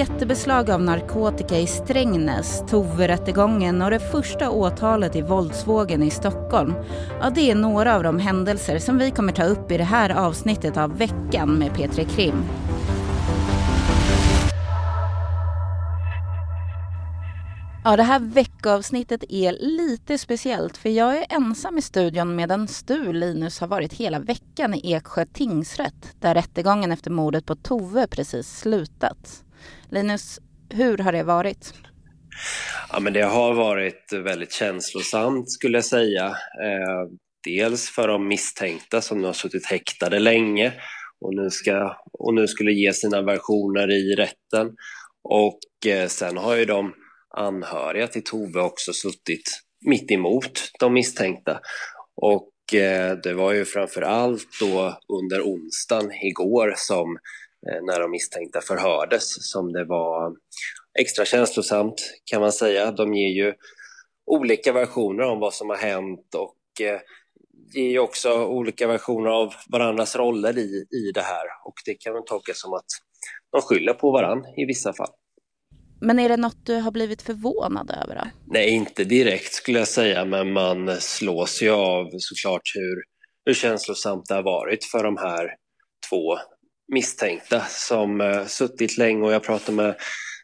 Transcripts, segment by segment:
jättebeslag av narkotika i Strängnäs, Tove-rättegången och det första åtalet i våldsvågen i Stockholm. Ja, det är några av de händelser som vi kommer ta upp i det här avsnittet av veckan med P3 Krim. Ja, det här veckoavsnittet är lite speciellt för jag är ensam i studion medan Stu Linus, har varit hela veckan i Eksjö tingsrätt där rättegången efter mordet på Tove precis slutat. Linus, hur har det varit? Ja, men det har varit väldigt känslosamt skulle jag säga. Eh, dels för de misstänkta som nu har suttit häktade länge och nu, ska, och nu skulle ge sina versioner i rätten. Och eh, sen har ju de anhöriga till Tove också suttit mitt emot de misstänkta. Och eh, det var ju framför allt då under onsdagen igår som när de misstänkta förhördes som det var extra känslosamt kan man säga. De ger ju olika versioner om vad som har hänt och eh, ger ju också olika versioner av varandras roller i, i det här och det kan man tolka som att de skyller på varandra i vissa fall. Men är det något du har blivit förvånad över? Då? Nej, inte direkt skulle jag säga, men man slås ju av såklart hur, hur känslosamt det har varit för de här två misstänkta som eh, suttit länge och jag pratade med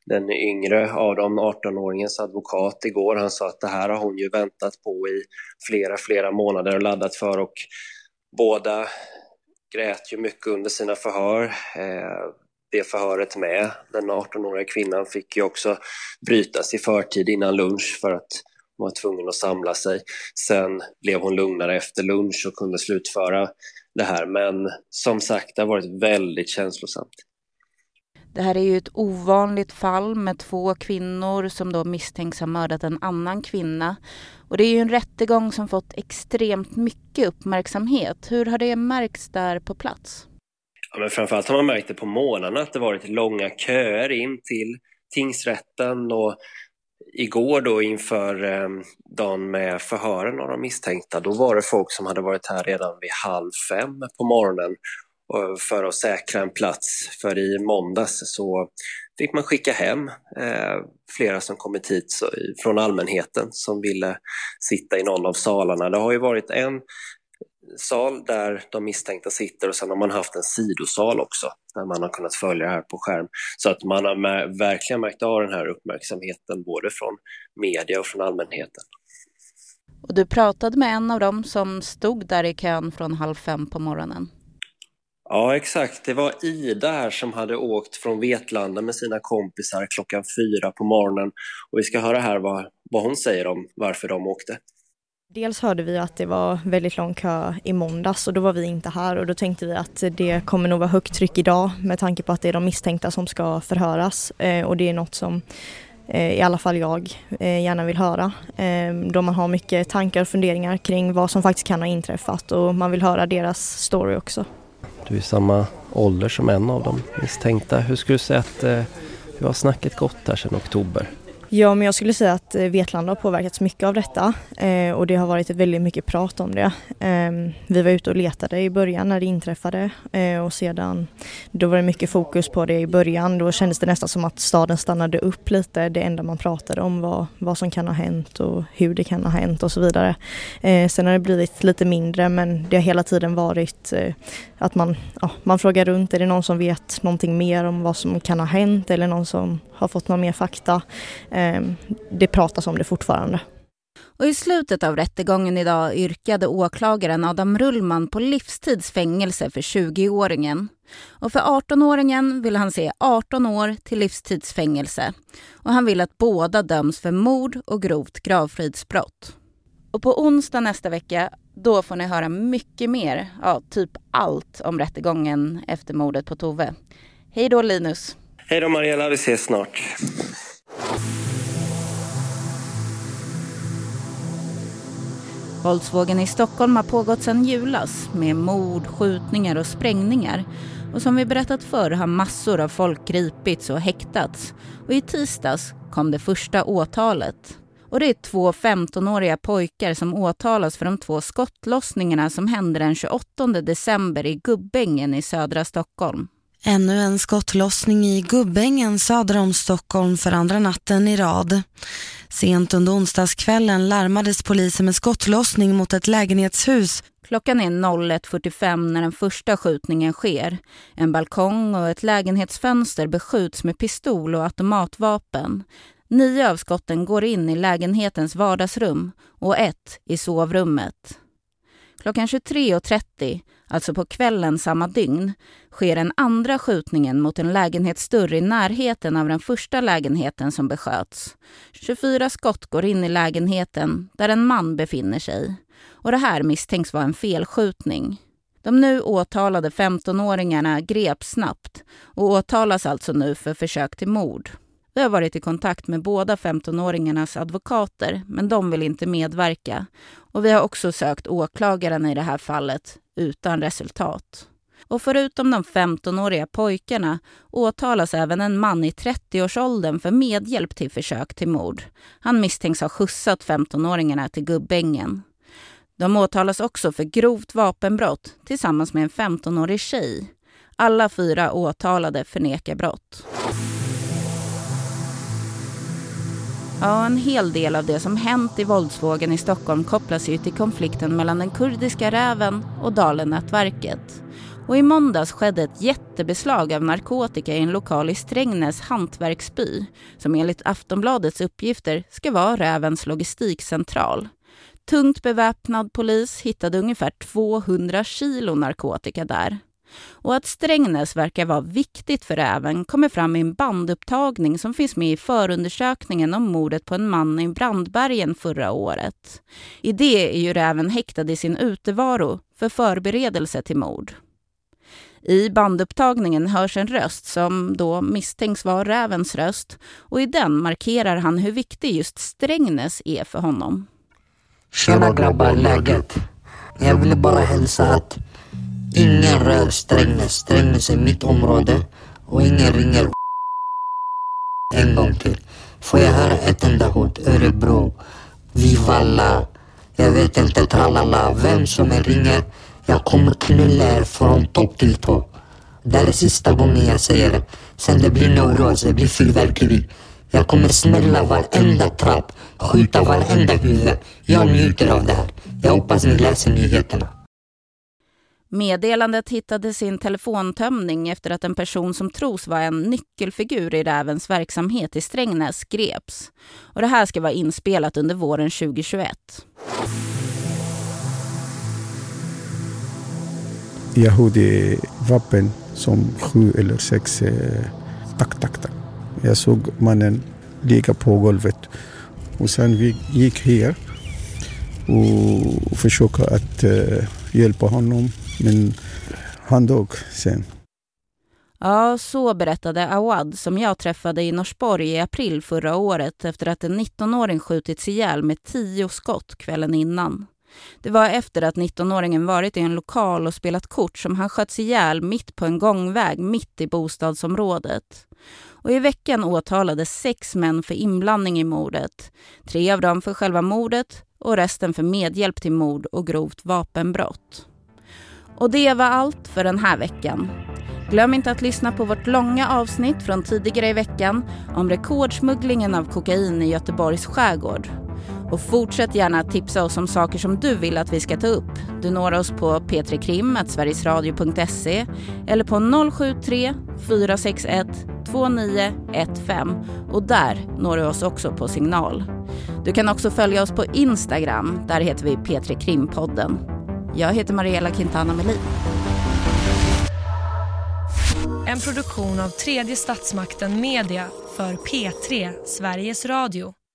den yngre av dem, 18-åringens advokat igår. Han sa att det här har hon ju väntat på i flera, flera månader och laddat för och båda grät ju mycket under sina förhör. Eh, det förhöret med. Den 18-åriga kvinnan fick ju också brytas i förtid innan lunch för att hon var tvungen att samla sig. Sen blev hon lugnare efter lunch och kunde slutföra det här. Men som sagt, det har varit väldigt känslosamt. Det här är ju ett ovanligt fall med två kvinnor som då misstänks ha mördat en annan kvinna. Och det är ju en rättegång som fått extremt mycket uppmärksamhet. Hur har det märkts där på plats? Ja, men framförallt har man märkt det på morgnarna att det varit långa köer in till tingsrätten och igår då inför eh, dagen med förhören av de misstänkta, då var det folk som hade varit här redan vid halv fem på morgonen eh, för att säkra en plats. För i måndags så fick man skicka hem eh, flera som kommit hit så, från allmänheten som ville sitta i någon av salarna. Det har ju varit en sal där de misstänkta sitter och sen har man haft en sidosal också där man har kunnat följa det här på skärm. Så att man har med, verkligen märkt av den här uppmärksamheten både från media och från allmänheten. Och du pratade med en av dem som stod där i kön från halv fem på morgonen. Ja, exakt. Det var Ida här som hade åkt från Vetlanda med sina kompisar klockan fyra på morgonen. Och vi ska höra här vad, vad hon säger om varför de åkte. Dels hörde vi att det var väldigt lång kö i måndags och då var vi inte här och då tänkte vi att det kommer nog vara högt tryck idag med tanke på att det är de misstänkta som ska förhöras eh, och det är något som eh, i alla fall jag eh, gärna vill höra. Då man har mycket tankar och funderingar kring vad som faktiskt kan ha inträffat och man vill höra deras story också. Du är i samma ålder som en av de misstänkta. Hur skulle du säga att hur har snacket gått här sedan oktober? Ja, men jag skulle säga att eh, Vetlanda har påverkats mycket av detta eh, och det har varit väldigt mycket prat om det. Eh, vi var ute och letade i början när det inträffade eh, och sedan då var det mycket fokus på det i början. Då kändes det nästan som att staden stannade upp lite. Det enda man pratade om var vad som kan ha hänt och hur det kan ha hänt och så vidare. Eh, sen har det blivit lite mindre men det har hela tiden varit eh, att man, ja, man frågar runt. Är det någon som vet någonting mer om vad som kan ha hänt eller någon som har fått någon mer fakta? Ehm, det pratas om det fortfarande. Och I slutet av rättegången idag yrkade åklagaren Adam Rullman på livstidsfängelse för 20-åringen. Och för 18-åringen vill han se 18 år till livstidsfängelse. Och han vill att båda döms för mord och grovt gravfridsbrott. Och på onsdag nästa vecka, då får ni höra mycket mer, ja, typ allt om rättegången efter mordet på Tove. Hej då Linus! Hej då Mariella, vi ses snart. Våldsvågen i Stockholm har pågått sedan julas med mord, skjutningar och sprängningar. Och som vi berättat förr har massor av folk gripits och häktats. Och i tisdags kom det första åtalet. Och det är två 15-åriga pojkar som åtalas för de två skottlossningarna som hände den 28 december i Gubbängen i södra Stockholm. Ännu en skottlossning i Gubbängen söder om Stockholm för andra natten i rad. Sent under onsdagskvällen larmades polisen med skottlossning mot ett lägenhetshus. Klockan är 01.45 när den första skjutningen sker. En balkong och ett lägenhetsfönster beskjuts med pistol och automatvapen. Nio av skotten går in i lägenhetens vardagsrum och ett i sovrummet. Klockan 23.30, alltså på kvällen samma dygn, sker den andra skjutningen mot en lägenhetsdörr i närheten av den första lägenheten som besköts. 24 skott går in i lägenheten där en man befinner sig. Och det här misstänks vara en felskjutning. De nu åtalade 15-åringarna greps snabbt och åtalas alltså nu för försök till mord. Vi har varit i kontakt med båda 15-åringarnas advokater, men de vill inte medverka. Och vi har också sökt åklagaren i det här fallet, utan resultat. Och förutom de 15-åriga pojkarna åtalas även en man i 30-årsåldern för medhjälp till försök till mord. Han misstänks ha skjutsat 15-åringarna till Gubbängen. De åtalas också för grovt vapenbrott tillsammans med en 15-årig tjej. Alla fyra åtalade förnekar brott. Ja, en hel del av det som hänt i våldsvågen i Stockholm kopplas ju till konflikten mellan den kurdiska räven och Dalenätverket. Och i måndags skedde ett jättebeslag av narkotika i en lokal i Strängnäs hantverksby som enligt Aftonbladets uppgifter ska vara rävens logistikcentral. Tungt beväpnad polis hittade ungefär 200 kilo narkotika där. Och att Strängnäs verkar vara viktigt för räven kommer fram i en bandupptagning som finns med i förundersökningen om mordet på en man i Brandbergen förra året. I det är ju räven häktad i sin utevaro för förberedelse till mord. I bandupptagningen hörs en röst som då misstänks vara rävens röst och i den markerar han hur viktig just Strängnäs är för honom. Tjena grabbar, läget? Jag ville bara hälsa att ingen rör Strängnäs. Strängnäs är mitt område och ingen ringer en gång till. Får jag höra ett enda hot? Örebro, Vivalla, jag vet inte, tralala, vem som än ringer. Jag kommer knulla er från topp till tå. Det här är sista gången jag säger det. Sen det blir neuros, det blir fyrverkeri. Jag kommer smälla varenda trapp, skjuta varenda huvud. Jag njuter av det här. Jag hoppas ni läser nyheterna. Meddelandet hittade sin telefontömning efter att en person som tros vara en nyckelfigur i rävens verksamhet i Strängnäs greps. Och det här ska vara inspelat under våren 2021. Jag hörde vapen som sju eller sex eh, tack, tack, tack. Jag såg mannen ligga på golvet och sen vi gick här och försökte att eh, hjälpa honom men han dog sen. Ja, så berättade Awad som jag träffade i Norsborg i april förra året efter att en 19-åring skjutits ihjäl med tio skott kvällen innan. Det var efter att 19-åringen varit i en lokal och spelat kort som han sköts ihjäl mitt på en gångväg mitt i bostadsområdet. Och I veckan åtalades sex män för inblandning i mordet. Tre av dem för själva mordet och resten för medhjälp till mord och grovt vapenbrott. Och det var allt för den här veckan. Glöm inte att lyssna på vårt långa avsnitt från tidigare i veckan om rekordsmugglingen av kokain i Göteborgs skärgård. Och fortsätt gärna att tipsa oss om saker som du vill att vi ska ta upp. Du når oss på p3krim.sverigesradio.se eller på 073 461 2915 och där når du oss också på signal. Du kan också följa oss på Instagram, där heter vi P3 Krimpodden. Jag heter Mariella Quintana Melin. En produktion av tredje statsmakten Media för P3 Sveriges Radio.